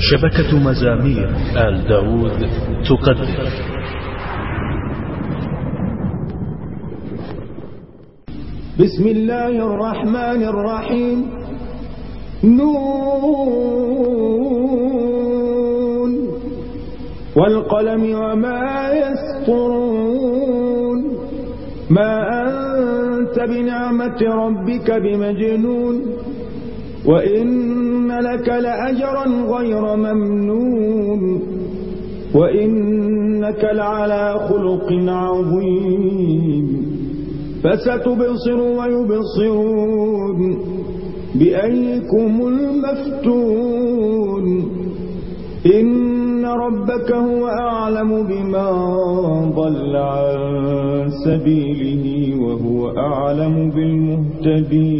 شبكة مزامير آل داود تقدم. بسم الله الرحمن الرحيم. نون. والقلم وما يسطرون. ما أنت بنعمة ربك بمجنون. وإن لك لأجرا غير ممنون وإنك لعلى خلق عظيم فستبصر ويبصرون بأيكم المفتون إن ربك هو أعلم بما ضل عن سبيله وهو أعلم بالمهتدين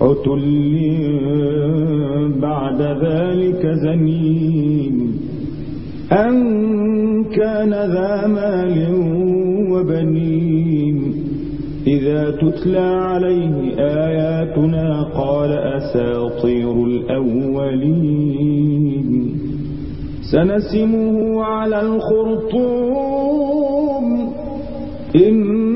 عتل بعد ذلك زنين أن كان ذا مال وبنين. إذا تتلى عليه آياتنا قال أساطير الأولين. سنسمه على الخرطوم. إن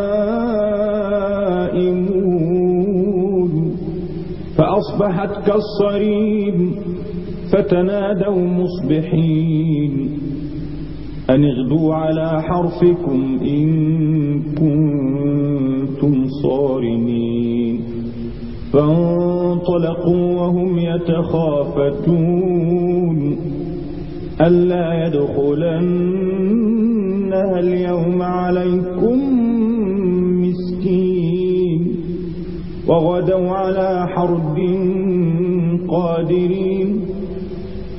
فأصبحت كالصريم فتنادوا مصبحين أن اغدوا على حرفكم إن كنتم صارمين فانطلقوا وهم يتخافتون ألا يدخلنها اليوم عليكم وغدوا على حرب قادرين.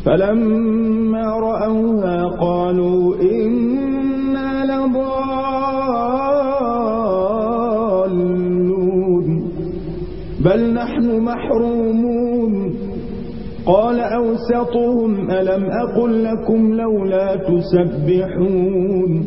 فلما رأوها قالوا إنا لضالون. بل نحن محرومون. قال أوسطهم ألم أقل لكم لولا تسبحون.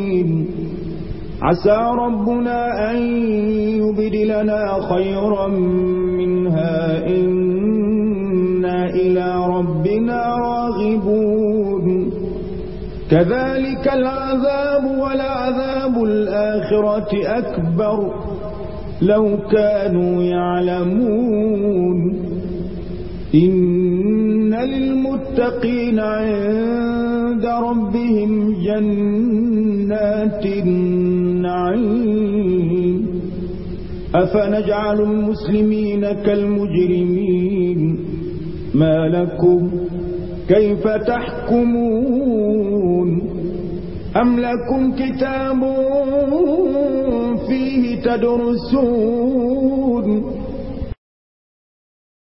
عسى ربنا أن يبدلنا خيرا منها. إنا إلى ربنا راغبون. كذلك العذاب والعذاب الآخرة أكبر. لو كانوا يعلمون. إن للمتقين عند ربهم جنات النار عنهم أفنجعل المسلمين كالمجرمين. ما لكم كيف تحكمون؟ أم لكم كتاب فيه تدرسون؟